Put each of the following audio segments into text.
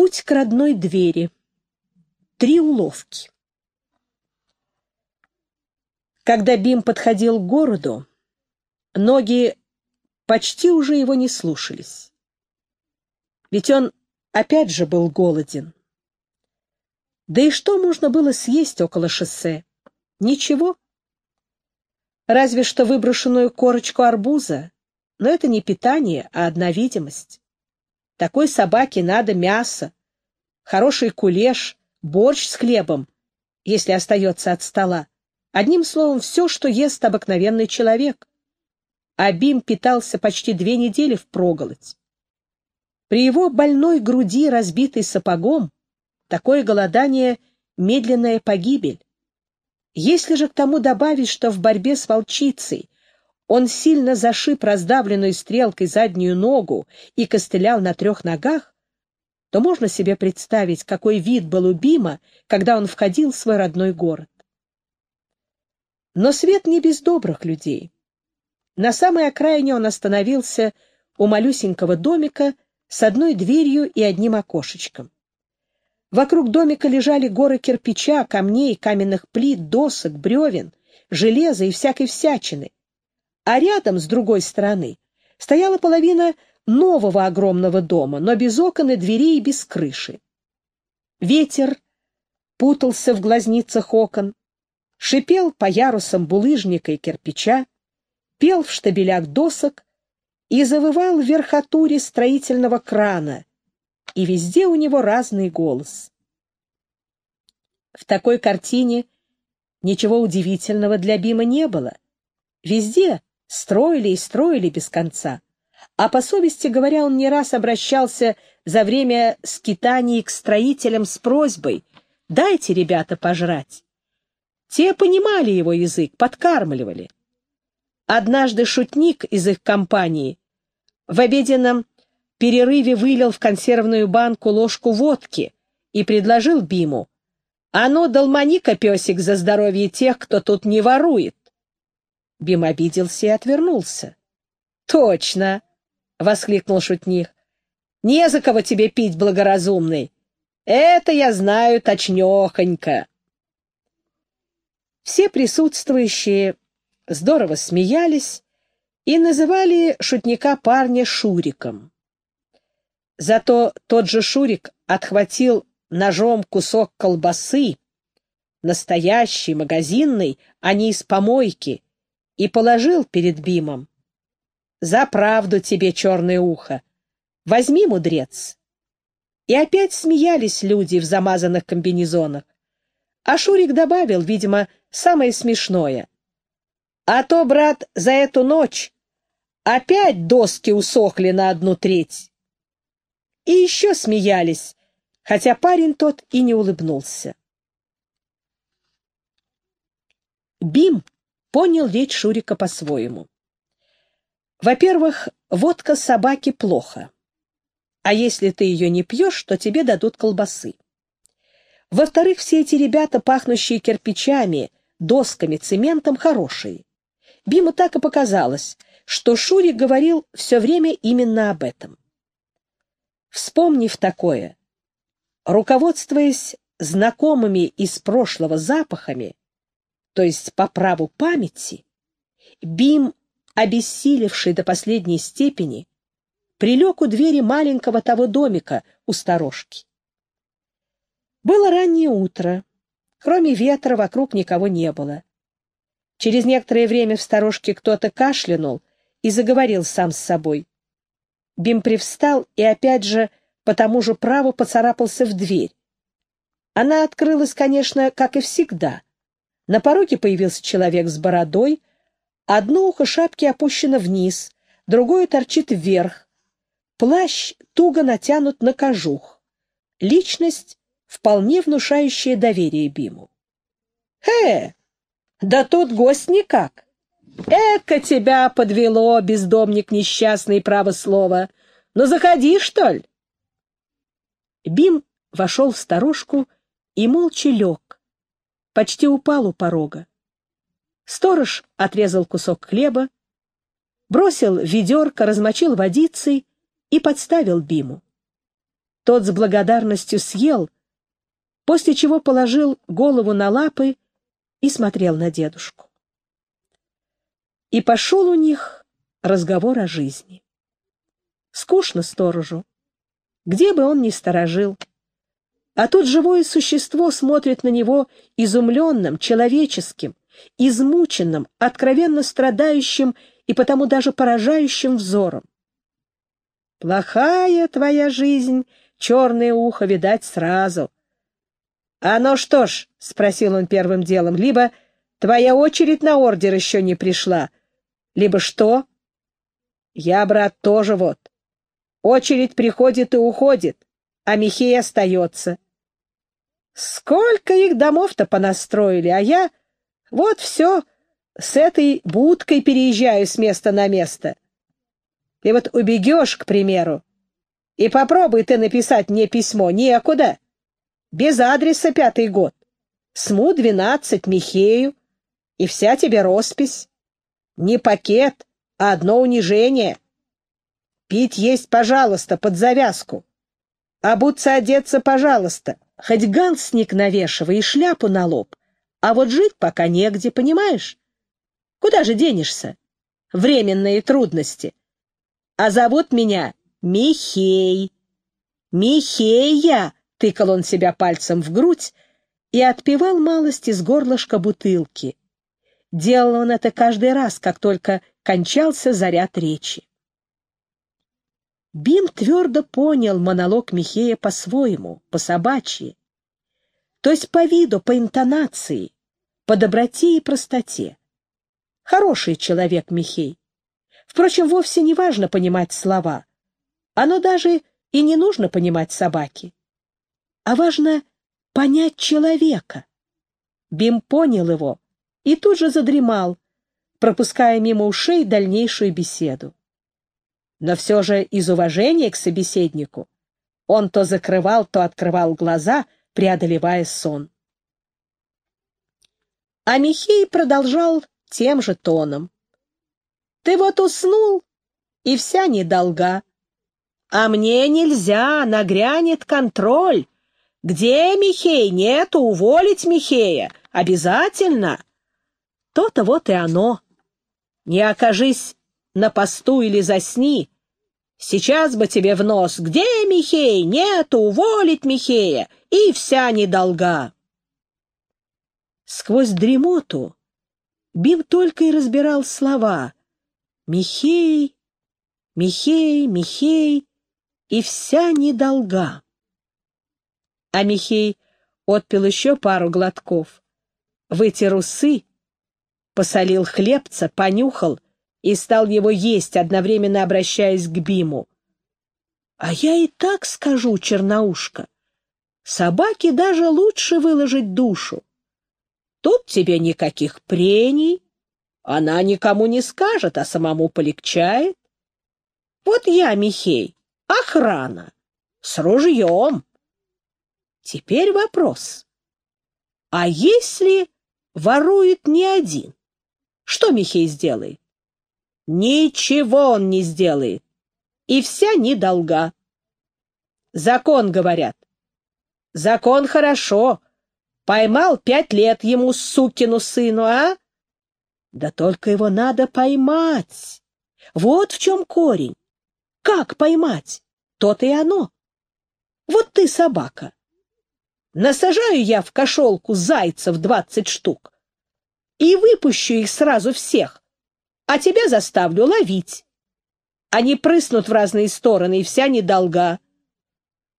Путь к родной двери. Три уловки. Когда Бим подходил к городу, ноги почти уже его не слушались. Ведь он опять же был голоден. Да и что можно было съесть около шоссе? Ничего. Разве что выброшенную корочку арбуза, но это не питание, а одна видимость. Такой собаке надо мясо, хороший кулеш, борщ с хлебом, если остается от стола. Одним словом, все, что ест обыкновенный человек. А Бим питался почти две недели впроголодь. При его больной груди, разбитой сапогом, такое голодание — медленная погибель. Если же к тому добавить, что в борьбе с волчицей он сильно зашиб раздавленную стрелкой заднюю ногу и костылял на трех ногах, то можно себе представить, какой вид был у Бима, когда он входил в свой родной город. Но свет не без добрых людей. На самой окраине он остановился у малюсенького домика с одной дверью и одним окошечком. Вокруг домика лежали горы кирпича, камней, каменных плит, досок, бревен, железа и всякой всячины. А рядом, с другой стороны, стояла половина нового огромного дома, но без окон и дверей и без крыши. Ветер путался в глазницах окон, шипел по ярусам булыжника и кирпича, пел в штабелях досок и завывал в верхотуре строительного крана, и везде у него разный голос. В такой картине ничего удивительного для Бима не было. Везде строили и строили без конца. А по совести говоря, он не раз обращался за время скитаний к строителям с просьбой «Дайте, ребята, пожрать». Те понимали его язык, подкармливали. Однажды шутник из их компании в обеденном перерыве вылил в консервную банку ложку водки и предложил Биму. «А ну, долмани-ка, песик, за здоровье тех, кто тут не ворует!» Бим обиделся и отвернулся. «Точно!» — воскликнул шутник. «Не за кого тебе пить, благоразумный! Это я знаю точнёхонько!» Все присутствующие здорово смеялись и называли шутника парня Шуриком. Зато тот же Шурик отхватил ножом кусок колбасы, настоящий, магазинный, а не из помойки, и положил перед Бимом. «За правду тебе, черное ухо! Возьми, мудрец!» И опять смеялись люди в замазанных комбинезонах. А Шурик добавил, видимо, самое смешное. А то, брат, за эту ночь опять доски усохли на одну треть. И еще смеялись, хотя парень тот и не улыбнулся. Бим понял речь Шурика по-своему. Во-первых, водка собаки плохо. А если ты ее не пьешь, то тебе дадут колбасы. Во-вторых, все эти ребята, пахнущие кирпичами, досками, цементом, хорошие. Биму так и показалось, что Шурик говорил все время именно об этом. Вспомнив такое, руководствуясь знакомыми из прошлого запахами, то есть по праву памяти, Бим, обессилевший до последней степени, прилег у двери маленького того домика у сторожки. Было раннее утро. Кроме ветра вокруг никого не было. Через некоторое время в сторожке кто-то кашлянул и заговорил сам с собой. Бим привстал и опять же по тому же праву поцарапался в дверь. Она открылась, конечно, как и всегда. На пороге появился человек с бородой, одно ухо шапки опущено вниз, другое торчит вверх. Плащ туго натянут на кожух. Личность вполне внушающее доверие Биму. «Э, да тот гость никак! Эка тебя подвело, бездомник несчастный, право слово! Ну, заходи, что ли!» Бим вошел в старушку и молча лег, почти упал у порога. Сторож отрезал кусок хлеба, бросил ведерко, размочил водицей и подставил Биму. Тот с благодарностью съел, после чего положил голову на лапы и смотрел на дедушку. И пошел у них разговор о жизни. Скучно сторожу, где бы он ни сторожил. А тут живое существо смотрит на него изумленным, человеческим, измученным, откровенно страдающим и потому даже поражающим взором. «Плохая твоя жизнь, черное ухо, видать, сразу». «А ну что ж», — спросил он первым делом, — «либо твоя очередь на ордер еще не пришла, либо что?» «Я, брат, тоже вот. Очередь приходит и уходит, а Михей остается. Сколько их домов-то понастроили, а я вот все с этой будкой переезжаю с места на место. Ты вот убегешь, к примеру, и попробуй ты написать мне письмо некуда. Без адреса пятый год. СМУ-12 Михею, и вся тебе роспись. Не пакет, а одно унижение. Пить есть, пожалуйста, под завязку. Обуться одеться, пожалуйста. Хоть галстник навешивай и шляпу на лоб. А вот жить пока негде, понимаешь? Куда же денешься? Временные трудности. А зовут меня Михей. Михея, тыкал он себя пальцем в грудь и отпивал малость из горлышка бутылки. Делал он это каждый раз, как только кончался заряд речи. Бим твердо понял монолог Михея по-своему, по-собачьи, то есть по виду, по интонации, по доброте и простоте. Хороший человек Михей. Впрочем, вовсе не важно понимать слова. Оно даже и не нужно понимать собаки. А важно понять человека. Бим понял его и тут же задремал, пропуская мимо ушей дальнейшую беседу но все же из уважения к собеседнику он то закрывал, то открывал глаза, преодолевая сон. А Михей продолжал тем же тоном. «Ты вот уснул, и вся недолга. А мне нельзя, нагрянет контроль. Где Михей? Нету, уволить Михея. Обязательно!» То-то вот и оно. Не окажись на посту или засни. Сейчас бы тебе в нос. Где Михей? Нету, уволить Михея. И вся недолга. Сквозь дремоту Бим только и разбирал слова. Михей, Михей, Михей и вся недолга. А Михей отпил еще пару глотков, вытер усы, посолил хлебца, понюхал — и стал его есть, одновременно обращаясь к Биму. А я и так скажу, черноушка, собаке даже лучше выложить душу. Тут тебе никаких прений, она никому не скажет, а самому полегчает. Вот я, Михей, охрана, с ружьем. Теперь вопрос. А если ворует не один, что Михей сделает? Ничего он не сделает. И вся недолга. Закон, говорят. Закон хорошо. Поймал пять лет ему, сукину сыну, а? Да только его надо поймать. Вот в чем корень. Как поймать? То-то и оно. Вот ты собака. Насажаю я в кошелку зайцев двадцать штук и выпущу их сразу всех а тебя заставлю ловить. Они прыснут в разные стороны, и вся недолга.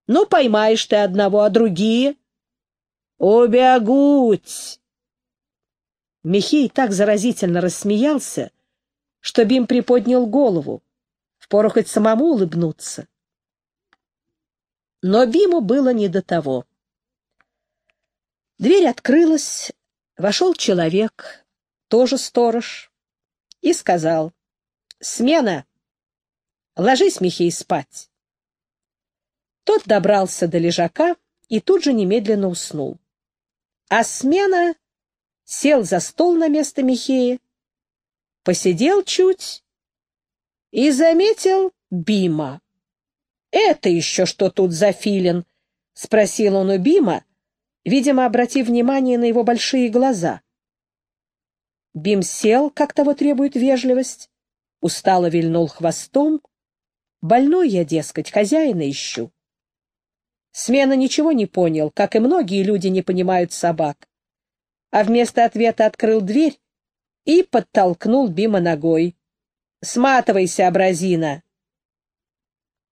Ну, поймаешь ты одного, а другие? Убегуть! Михей так заразительно рассмеялся, что Бим приподнял голову. Впору хоть самому улыбнуться. Но Биму было не до того. Дверь открылась, вошел человек, тоже сторож, и сказал, «Смена! Ложись, Михей, спать!» Тот добрался до лежака и тут же немедленно уснул. А смена сел за стол на место Михея, посидел чуть и заметил Бима. «Это еще что тут за филин?» — спросил он у Бима, видимо, обратив внимание на его большие глаза. Бим сел, как того требует вежливость, устало вильнул хвостом. «Больной я, дескать, хозяина ищу». Смена ничего не понял, как и многие люди не понимают собак, а вместо ответа открыл дверь и подтолкнул Бима ногой. «Сматывайся, абразина!»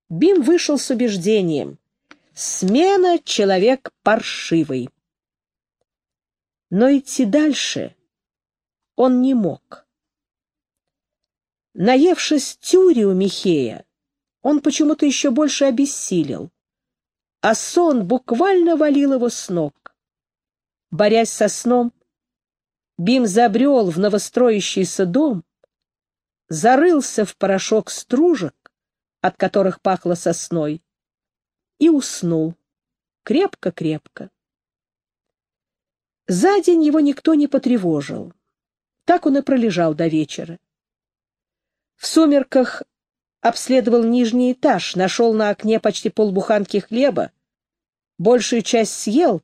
Бим вышел с убеждением. Смена — человек паршивый. Но идти дальше он не мог. Наевшись тюри у Михея, он почему-то еще больше обессилел, а сон буквально валил его с ног. Борясь со сном, Бим забрел в новостроящийся дом, зарылся в порошок стружек, от которых пахло сосной, и уснул крепко-крепко. За день его никто не потревожил. Так он и пролежал до вечера. В сумерках обследовал нижний этаж, нашел на окне почти полбуханки хлеба, большую часть съел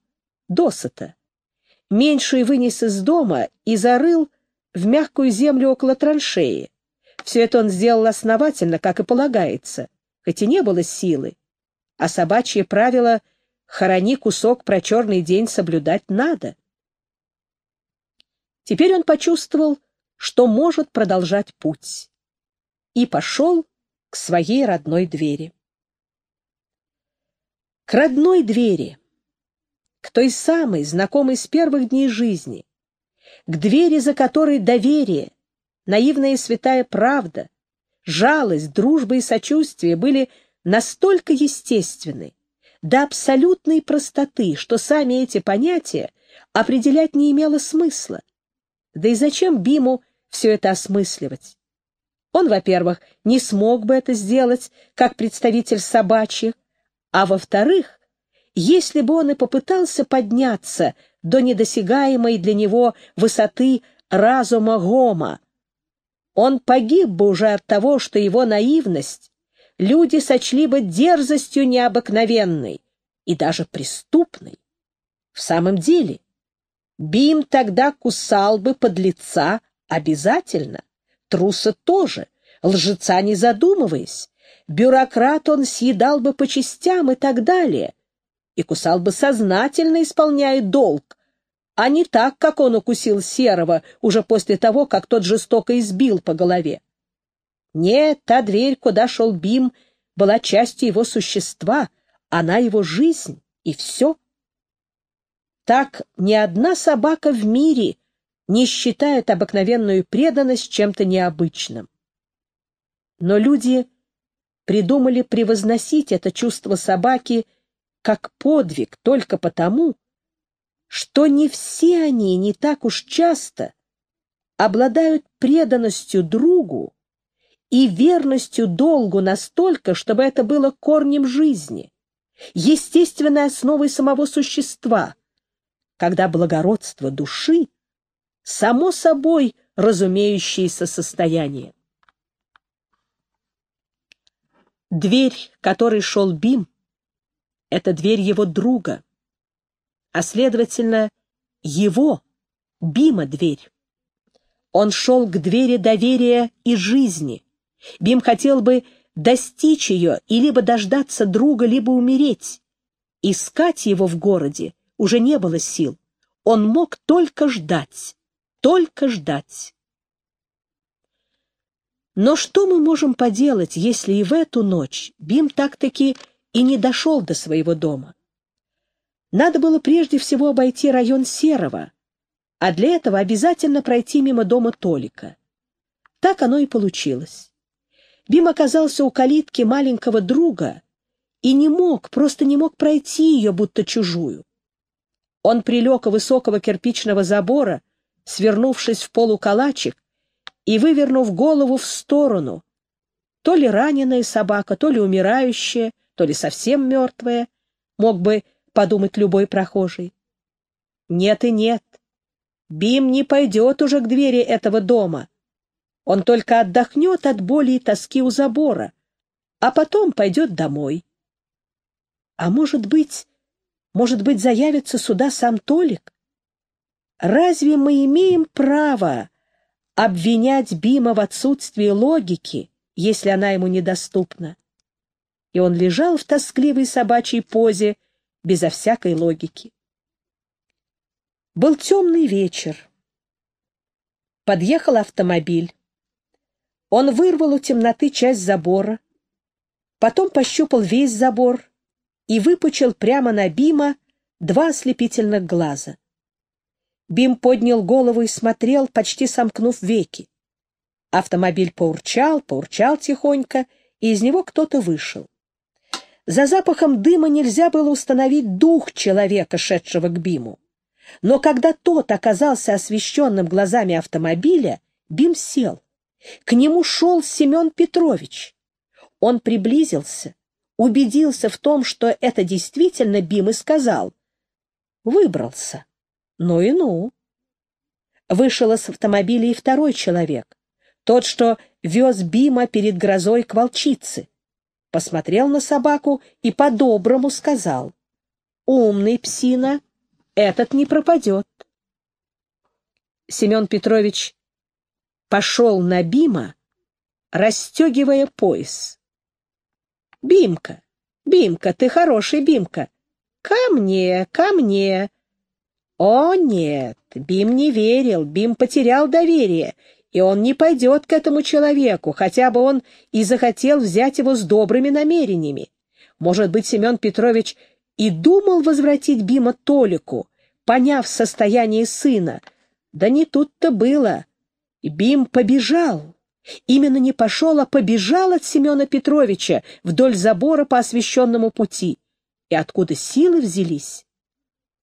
досыта, меньшую вынес из дома и зарыл в мягкую землю около траншеи. Все это он сделал основательно, как и полагается, хоть и не было силы, а собачье правило «хорони кусок про черный день соблюдать надо». Теперь он почувствовал, что может продолжать путь, и пошел к своей родной двери. К родной двери, к той самой, знакомой с первых дней жизни, к двери, за которой доверие, наивная и святая правда, жалость, дружба и сочувствие были настолько естественны, до абсолютной простоты, что сами эти понятия определять не имело смысла. Да и зачем Биму все это осмысливать? Он, во-первых, не смог бы это сделать как представитель собачьих, а во-вторых, если бы он и попытался подняться до недосягаемой для него высоты разума Гома, он погиб бы уже от того, что его наивность люди сочли бы дерзостью необыкновенной и даже преступной. В самом деле, Бим тогда кусал бы под лица обязательно, труса тоже, лжеца не задумываясь, бюрократ он съедал бы по частям и так далее, и кусал бы сознательно, исполняя долг, а не так, как он укусил Серого уже после того, как тот жестоко избил по голове. Нет, та дверь, куда шел Бим, была частью его существа, она его жизнь, и все. Так ни одна собака в мире не считает обыкновенную преданность чем-то необычным. Но люди придумали превозносить это чувство собаки как подвиг только потому, что не все они не так уж часто обладают преданностью другу и верностью долгу настолько, чтобы это было корнем жизни, естественной основой самого существа — когда благородство души — само собой разумеющееся состояние. Дверь, которой шел Бим, — это дверь его друга, а, следовательно, его, Бима, дверь. Он шел к двери доверия и жизни. Бим хотел бы достичь ее и либо дождаться друга, либо умереть. Искать его в городе уже не было сил. Он мог только ждать, только ждать. Но что мы можем поделать, если и в эту ночь Бим так-таки и не дошел до своего дома? Надо было прежде всего обойти район Серого, а для этого обязательно пройти мимо дома Толика. Так оно и получилось. Бим оказался у калитки маленького друга и не мог, просто не мог пройти ее, будто чужую. Он прилег у высокого кирпичного забора, свернувшись в полукалачик и вывернув голову в сторону. То ли раненая собака, то ли умирающая, то ли совсем мертвая, мог бы подумать любой прохожий. Нет и нет. Бим не пойдет уже к двери этого дома. Он только отдохнет от боли и тоски у забора, а потом пойдет домой. А может быть, может быть, заявится сюда сам Толик? Разве мы имеем право обвинять Бима в отсутствии логики, если она ему недоступна? И он лежал в тоскливой собачьей позе, безо всякой логики. Был темный вечер. Подъехал автомобиль. Он вырвал у темноты часть забора, потом пощупал весь забор и выпучил прямо на Бима два ослепительных глаза. Бим поднял голову и смотрел, почти сомкнув веки. Автомобиль поурчал, поурчал тихонько, и из него кто-то вышел. За запахом дыма нельзя было установить дух человека, шедшего к Биму. Но когда тот оказался освещенным глазами автомобиля, Бим сел. К нему шел Семен Петрович. Он приблизился, убедился в том, что это действительно Бим и сказал. Выбрался. Ну и ну. Вышел из автомобиля и второй человек, тот, что вез Бима перед грозой к волчице. Посмотрел на собаку и по-доброму сказал. «Умный псина, этот не пропадет». Семен Петрович пошел на Бима, расстегивая пояс. «Бимка, Бимка, ты хороший, Бимка! Ко мне, ко мне!» О, нет, Бим не верил, Бим потерял доверие, и он не пойдет к этому человеку, хотя бы он и захотел взять его с добрыми намерениями. Может быть, Семен Петрович и думал возвратить Бима Толику, поняв состояние сына. Да не тут-то было. Бим побежал. Именно не пошел, а побежал от Семена Петровича вдоль забора по освещенному пути. И откуда силы взялись?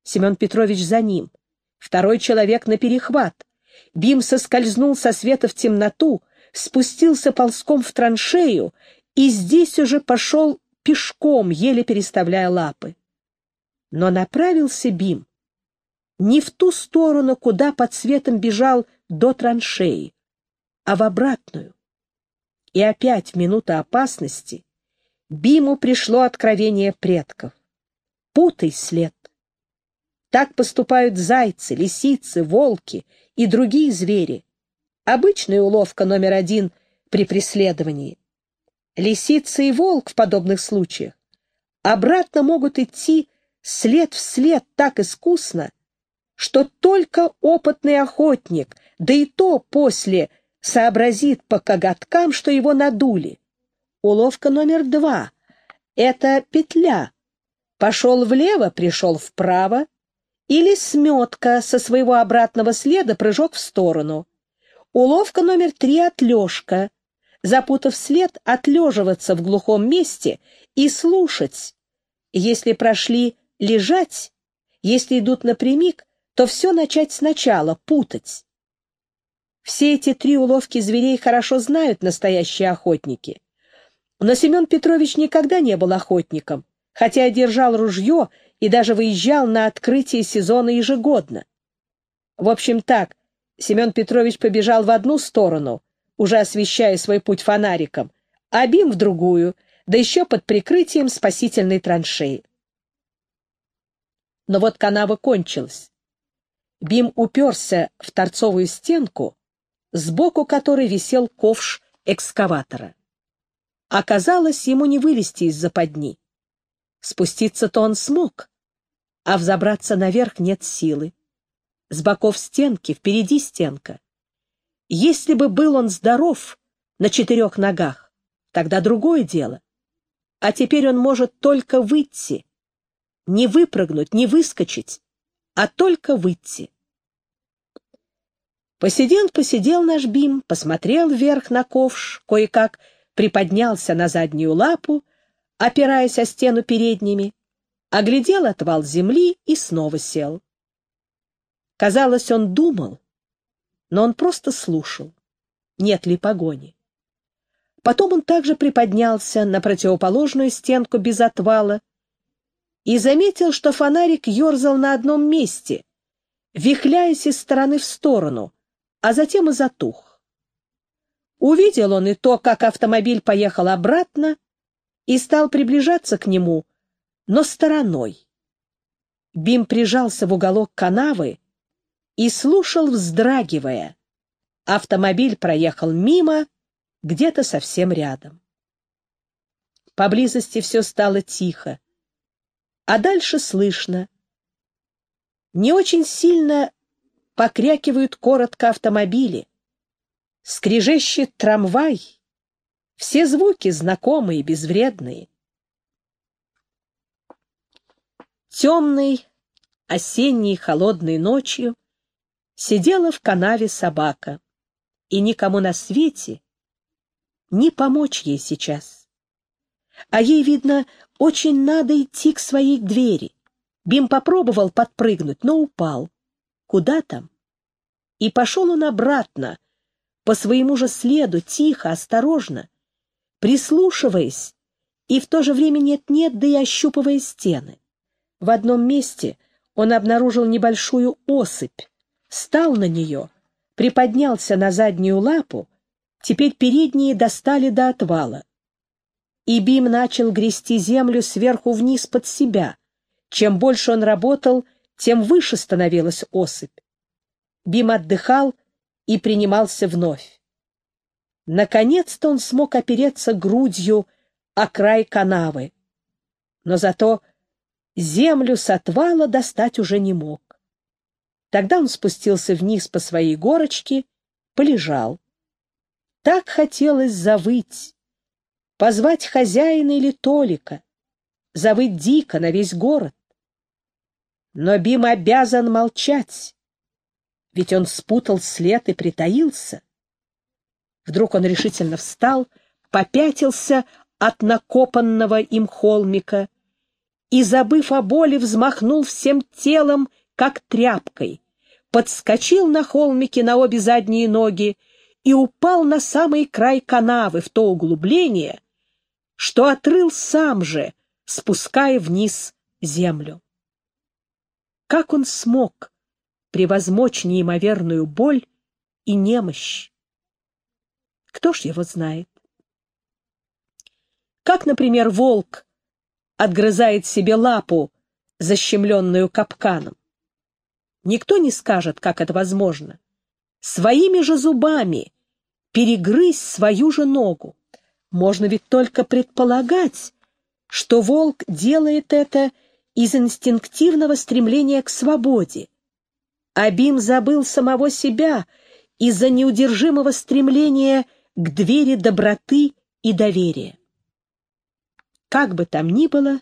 Семен Петрович за ним. Второй человек на перехват. Бим соскользнул со света в темноту, спустился ползком в траншею и здесь уже пошел пешком, еле переставляя лапы. Но направился Бим не в ту сторону, куда под светом бежал до траншеи, а в обратную. И опять в минуту опасности Биму пришло откровение предков. Путай след. Так поступают зайцы, лисицы, волки и другие звери. Обычная уловка номер один при преследовании. Лисица и волк в подобных случаях обратно могут идти след в след так искусно, что только опытный охотник, да и то после, сообразит по коготкам, что его надули. Уловка номер два — это петля. Пошел влево, пришел вправо, или сметка со своего обратного следа прыжок в сторону. Уловка номер три — отлежка. Запутав след, отлеживаться в глухом месте и слушать. Если прошли лежать, если идут напрямик, то все начать сначала, путать. Все эти три уловки зверей хорошо знают настоящие охотники. Но Семен Петрович никогда не был охотником, хотя держал ружье и даже выезжал на открытие сезона ежегодно. В общем так, Семен Петрович побежал в одну сторону, уже освещая свой путь фонариком, а Бим в другую, да еще под прикрытием спасительной траншеи. Но вот канава кончилась. Бим уперся в торцовую стенку, сбоку которой висел ковш экскаватора. Оказалось, ему не вылезти из западни. Спуститься-то он смог, а взобраться наверх нет силы. С боков стенки, впереди стенка. Если бы был он здоров на четырех ногах, тогда другое дело. А теперь он может только выйти, не выпрыгнуть, не выскочить, а только выйти. Посидел, посидел наш Бим, посмотрел вверх на ковш, кое-как приподнялся на заднюю лапу, опираясь о стену передними, оглядел отвал земли и снова сел. Казалось, он думал, но он просто слушал, нет ли погони. Потом он также приподнялся на противоположную стенку без отвала и заметил, что фонарик ерзал на одном месте, вихляясь из стороны в сторону, а затем и затух. Увидел он и то, как автомобиль поехал обратно, и стал приближаться к нему, но стороной. Бим прижался в уголок канавы и слушал, вздрагивая. Автомобиль проехал мимо, где-то совсем рядом. Поблизости все стало тихо, а дальше слышно. Не очень сильно покрякивают коротко автомобили. Скрежещет трамвай. Все звуки знакомые, безвредные. Темной, осенней холодной ночью сидела в канаве собака, и никому на свете не помочь ей сейчас. А ей, видно, очень надо идти к своей двери. Бим попробовал подпрыгнуть, но упал. Куда там? И пошел он обратно, по своему же следу, тихо, осторожно, прислушиваясь и в то же время нет-нет, да и ощупывая стены. В одном месте он обнаружил небольшую осыпь, стал на нее, приподнялся на заднюю лапу, теперь передние достали до отвала. И Бим начал грести землю сверху вниз под себя. Чем больше он работал, тем выше становилась осыпь. Бим отдыхал и принимался вновь. Наконец-то он смог опереться грудью о край канавы. Но зато землю с отвала достать уже не мог. Тогда он спустился вниз по своей горочке, полежал. Так хотелось завыть, позвать хозяина или Толика, завыть дико на весь город. Но Бим обязан молчать, ведь он спутал след и притаился. Вдруг он решительно встал, попятился от накопанного им холмика и, забыв о боли, взмахнул всем телом, как тряпкой, подскочил на холмике на обе задние ноги и упал на самый край канавы в то углубление, что отрыл сам же, спуская вниз землю. Как он смог превозмочь неимоверную боль и немощь? Кто ж его знает? Как, например, волк отгрызает себе лапу, защемленную капканом? Никто не скажет, как это возможно. Своими же зубами перегрызть свою же ногу. Можно ведь только предполагать, что волк делает это из инстинктивного стремления к свободе. Абим забыл самого себя из-за неудержимого стремления к двери доброты и доверия. Как бы там ни было,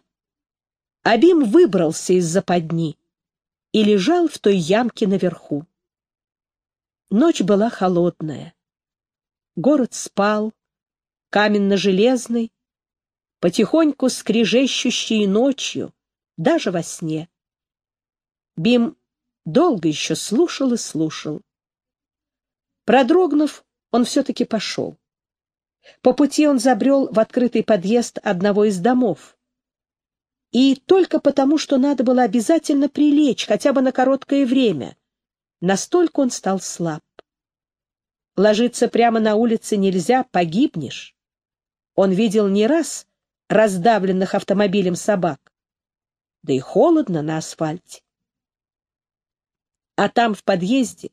Абим выбрался из западни и лежал в той ямке наверху. Ночь была холодная. Город спал, каменно-железный, потихоньку скрежещущий ночью, даже во сне. Бим долго еще слушал и слушал. Продрогнув, он все-таки пошел. По пути он забрел в открытый подъезд одного из домов. И только потому, что надо было обязательно прилечь, хотя бы на короткое время, настолько он стал слаб. Ложиться прямо на улице нельзя, погибнешь. Он видел не раз раздавленных автомобилем собак. Да и холодно на асфальте. А там, в подъезде,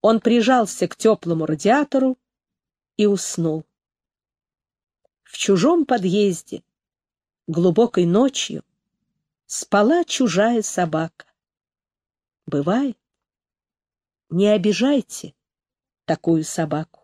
он прижался к теплому радиатору и уснул. В чужом подъезде, глубокой ночью, спала чужая собака. Бывает. Не обижайте такую собаку.